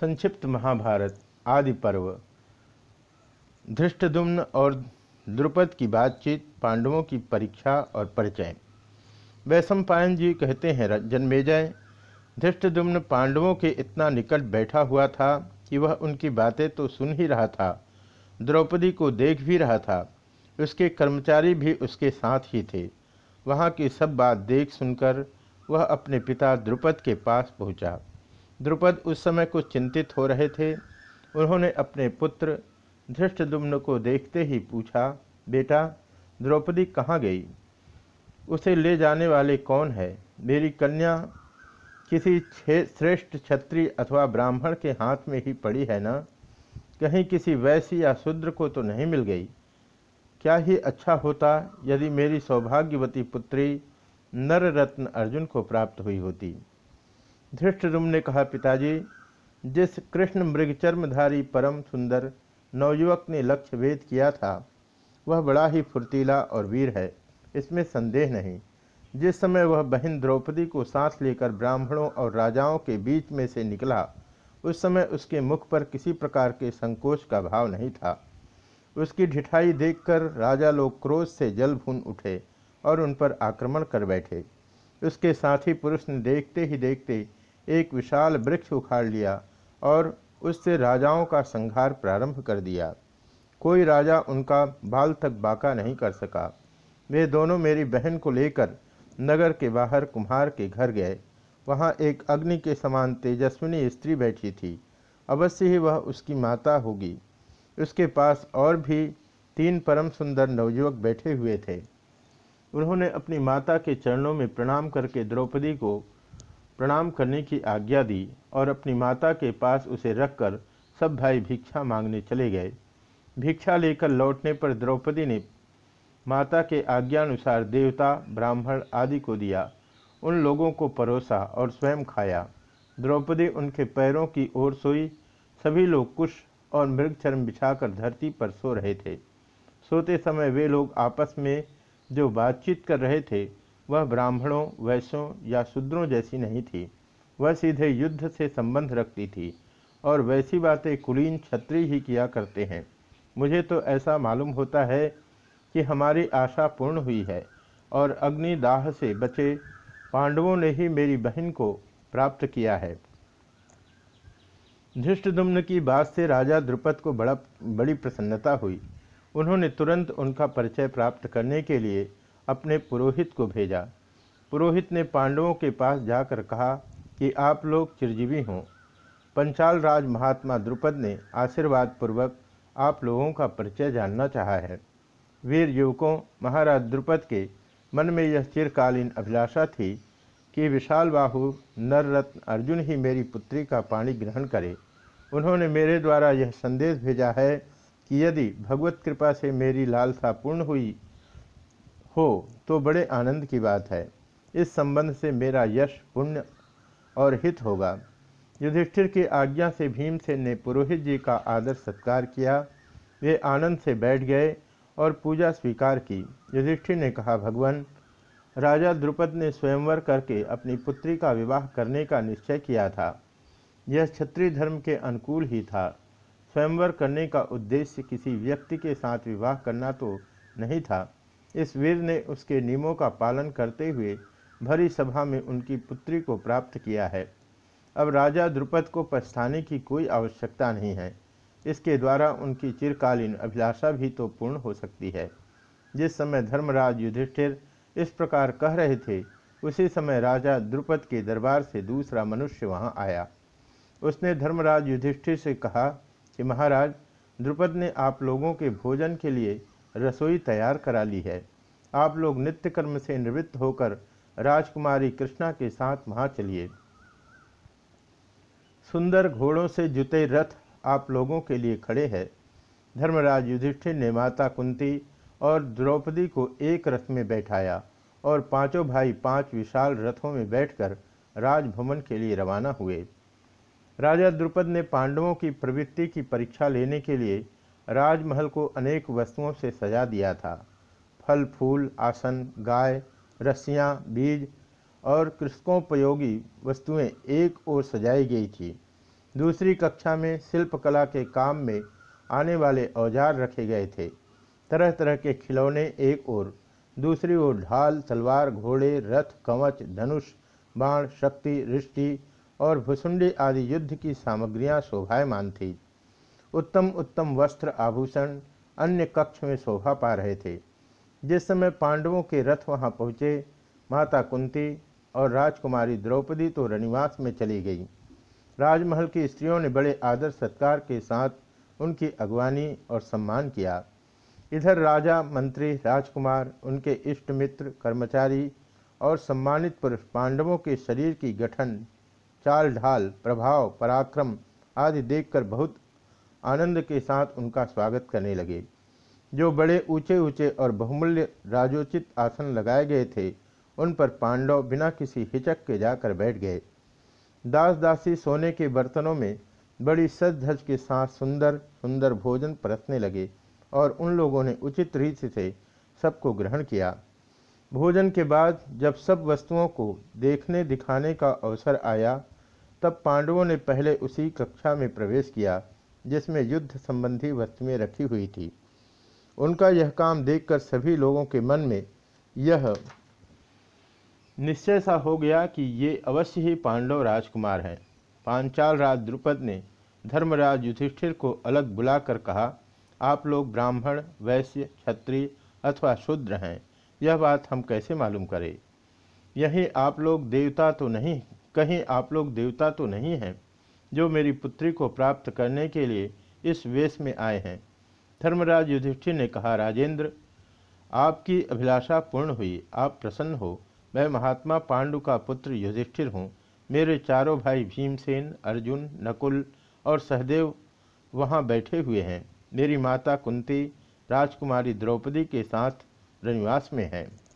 संक्षिप्त महाभारत आदि पर्व। धृष्टदुम्न और द्रुपद की बातचीत, पांडवों की परीक्षा और परिचय। वैशंपायन जी कहते हैं, जन्मेजय धृष्टदुम्न पांडवों के इतना निकट बैठा हुआ था कि वह उनकी बातें तो सुन ही रहा था, द्रौपदी को देख भी रहा था, उसके कर्मचारी भी उसके साथ ही थे। वहाँ की सब बात देख सुनकर वह अपने पिता द्रुपद के पास पहुँचा। द्रुपद उस समय कुछ चिंतित हो रहे थे। उन्होंने अपने पुत्र धृष्टदुम्न को देखते ही पूछा, बेटा, द्रौपदी कहाँ गई? उसे ले जाने वाले कौन है? मेरी कन्या किसी श्रेष्ठ छत्री अथवा ब्राह्मण के हाथ में ही पड़ी है ना? कहीं किसी वैश्य या शूद्र को तो नहीं मिल गई। क्या ही अच्छा होता यदि मेरी सौभाग्यवती पुत्री नर रत्न अर्जुन को प्राप्त हुई होती? धृष्टरुम ने कहा, पिताजी, जिस कृष्ण मृगचर्मधारी परम सुंदर नवयुवक ने लक्ष्य भेद किया था, वह बड़ा ही फुर्तीला और वीर है। इसमें संदेह नहीं। जिस समय वह बहन द्रौपदी को सांस लेकर ब्राह्मणों और राजाओं के बीच में से निकला, उस समय उसके मुख पर किसी प्रकार के संकोच का भाव नहीं था। उसकी ढिठाई देखकर राजा लोग क्रोध से जल भून उठे और उन पर आक्रमण कर बैठे। उसके साथी पुरुष ने देखते ही देखते एक विशाल वृक्ष उखाड़ लिया और उससे राजाओं का संहार प्रारंभ कर दिया। कोई राजा उनका बाल तक बाका नहीं कर सका। वे दोनों मेरी बहन को लेकर नगर के बाहर कुम्हार के घर गए। वहाँ एक अग्नि के समान तेजस्विनी स्त्री बैठी थी। अवश्य ही वह उसकी माता होगी। उसके पास और भी तीन परम सुंदर नवयुवक बैठे हुए थे। उन्होंने अपनी माता के चरणों में प्रणाम करके द्रौपदी को प्रणाम करने की आज्ञा दी और अपनी माता के पास उसे रखकर सब भाई भिक्षा मांगने चले गए। भिक्षा लेकर लौटने पर द्रौपदी ने माता के आज्ञानुसार देवता, ब्राह्मण आदि को दिया। उन लोगों को परोसा और स्वयं खाया। द्रौपदी उनके पैरों की ओर सोई। सभी लोग कुश और मृग मृगचर्म बिछाकर धरती पर सो रहे थे। सोते समय वे लोग आपस में जो बातचीत कर रहे थे वह ब्राह्मणों, वैश्यों या शूद्रों जैसी नहीं थी। वह सीधे युद्ध से संबंध रखती थी और वैसी बातें कुलीन छत्री ही किया करते हैं। मुझे तो ऐसा मालूम होता है कि हमारी आशा पूर्ण हुई है और अग्निदाह से बचे पांडवों ने ही मेरी बहन को प्राप्त किया है। धृष्टदुम्न की बात से राजा द्रुपद को बड़ा, बड़ी प्रसन्नता हुई। उन्होंने तुरंत उनका परिचय प्राप्त करने के लिए अपने पुरोहित को भेजा। पुरोहित ने पांडवों के पास जाकर कहा कि आप लोग चिरजीवी हों। पंचाल राज महात्मा द्रुपद ने आशीर्वाद पूर्वक आप लोगों का परिचय जानना चाहा है। वीर युवकों, महाराज द्रुपद के मन में यह चिरकालीन अभिलाषा थी कि विशाल बाहु नररत्न अर्जुन ही मेरी पुत्री का पाणी ग्रहण करे। उन्होंने मेरे द्वारा यह संदेश भेजा है कि यदि भगवत कृपा से मेरी लालसा पूर्ण हुई हो तो बड़े आनंद की बात है। इस संबंध से मेरा यश पुण्य और हित होगा। युधिष्ठिर की आज्ञा से भीमसेन ने पुरोहित जी का आदर सत्कार किया। वे आनंद से बैठ गए और पूजा स्वीकार की। युधिष्ठिर ने कहा, भगवान, राजा द्रुपद ने स्वयंवर करके अपनी पुत्री का विवाह करने का निश्चय किया था। यह क्षत्रिय धर्म के अनुकूल ही था। स्वयंवर करने का उद्देश्य किसी व्यक्ति के साथ विवाह करना तो नहीं था। इस वीर ने उसके नियमों का पालन करते हुए भरी सभा में उनकी पुत्री को प्राप्त किया है। अब राजा द्रुपद को पछताने की कोई आवश्यकता नहीं है। इसके द्वारा उनकी चिरकालीन अभिलाषा भी तो पूर्ण हो सकती है। जिस समय धर्मराज युधिष्ठिर इस प्रकार कह रहे थे, उसी समय राजा द्रुपद के दरबार से दूसरा मनुष्य वहाँ आया। उसने धर्मराज युधिष्ठिर से कहा कि, महाराज, द्रुपद ने आप लोगों के भोजन के लिए रसोई तैयार करा ली है। आप लोग नित्य कर्म से निवृत्त होकर राजकुमारी कृष्णा के साथ वहाँ चलिए। सुंदर घोड़ों से जुते रथ आप लोगों के लिए खड़े हैं। धर्मराज युधिष्ठिर ने माता कुंती और द्रौपदी को एक रथ में बैठाया और पाँचों भाई पाँच विशाल रथों में बैठकर राजभवन के लिए रवाना हुए। राजा द्रुपद ने पांडवों की प्रवृत्ति की परीक्षा लेने के लिए राजमहल को अनेक वस्तुओं से सजा दिया था। फल, फूल, आसन, गाय, रस्सियाँ, बीज और कृषकोपयोगी वस्तुएँ एक ओर सजाई गई थी। दूसरी कक्षा में शिल्पकला के काम में आने वाले औज़ार रखे गए थे। तरह तरह के खिलौने एक ओर, दूसरी ओर ढाल, तलवार, घोड़े, रथ, कवच, धनुष, बाण, शक्ति रिष्टि और भुसुंडी आदि युद्ध की सामग्रियाँ शोभायमान थी। उत्तम उत्तम वस्त्र आभूषण अन्य कक्ष में शोभा पा रहे थे। जिस समय पांडवों के रथ वहाँ पहुँचे, माता कुंती और राजकुमारी द्रौपदी तो रनिवास में चली गई। राजमहल की स्त्रियों ने बड़े आदर सत्कार के साथ उनकी अगवानी और सम्मान किया। इधर राजा, मंत्री, राजकुमार, उनके इष्ट मित्र, कर्मचारी और सम्मानित पुरुष पांडवों के शरीर की गठन, चाल ढाल, प्रभाव, पराक्रम आदि देखकर बहुत आनंद के साथ उनका स्वागत करने लगे। जो बड़े ऊँचे ऊँचे और बहुमूल्य राजोचित आसन लगाए गए थे, उन पर पांडव बिना किसी हिचक के जाकर बैठ गए। दास दासी सोने के बर्तनों में बड़ी सज धज के साथ सुंदर सुंदर भोजन परसने लगे और उन लोगों ने उचित रीति से सबको ग्रहण किया। भोजन के बाद जब सब वस्तुओं को देखने दिखाने का अवसर आया, तब पांडवों ने पहले उसी कक्षा में प्रवेश किया। जिसमें युद्ध संबंधी वस्तुएँ रखी हुई थी। उनका यह काम देखकर सभी लोगों के मन में यह निश्चय सा हो गया कि ये अवश्य ही पांडव राजकुमार हैं। पांचाल राज द्रुपद ने धर्मराज युधिष्ठिर को अलग बुलाकर कहा, आप लोग ब्राह्मण, वैश्य, क्षत्रिय अथवा शूद्र हैं, यह बात हम कैसे मालूम करें? यही आप लोग देवता तो नहीं, कहीं आप लोग देवता तो नहीं हैं। जो मेरी पुत्री को प्राप्त करने के लिए इस वेश में आए हैं। धर्मराज युधिष्ठिर ने कहा, राजेंद्र, आपकी अभिलाषा पूर्ण हुई, आप प्रसन्न हो। मैं महात्मा पांडु का पुत्र युधिष्ठिर हूँ। मेरे चारों भाई भीमसेन, अर्जुन, नकुल और सहदेव वहाँ बैठे हुए हैं। मेरी माता कुंती, राजकुमारी द्रौपदी के साथ रनिवास में है।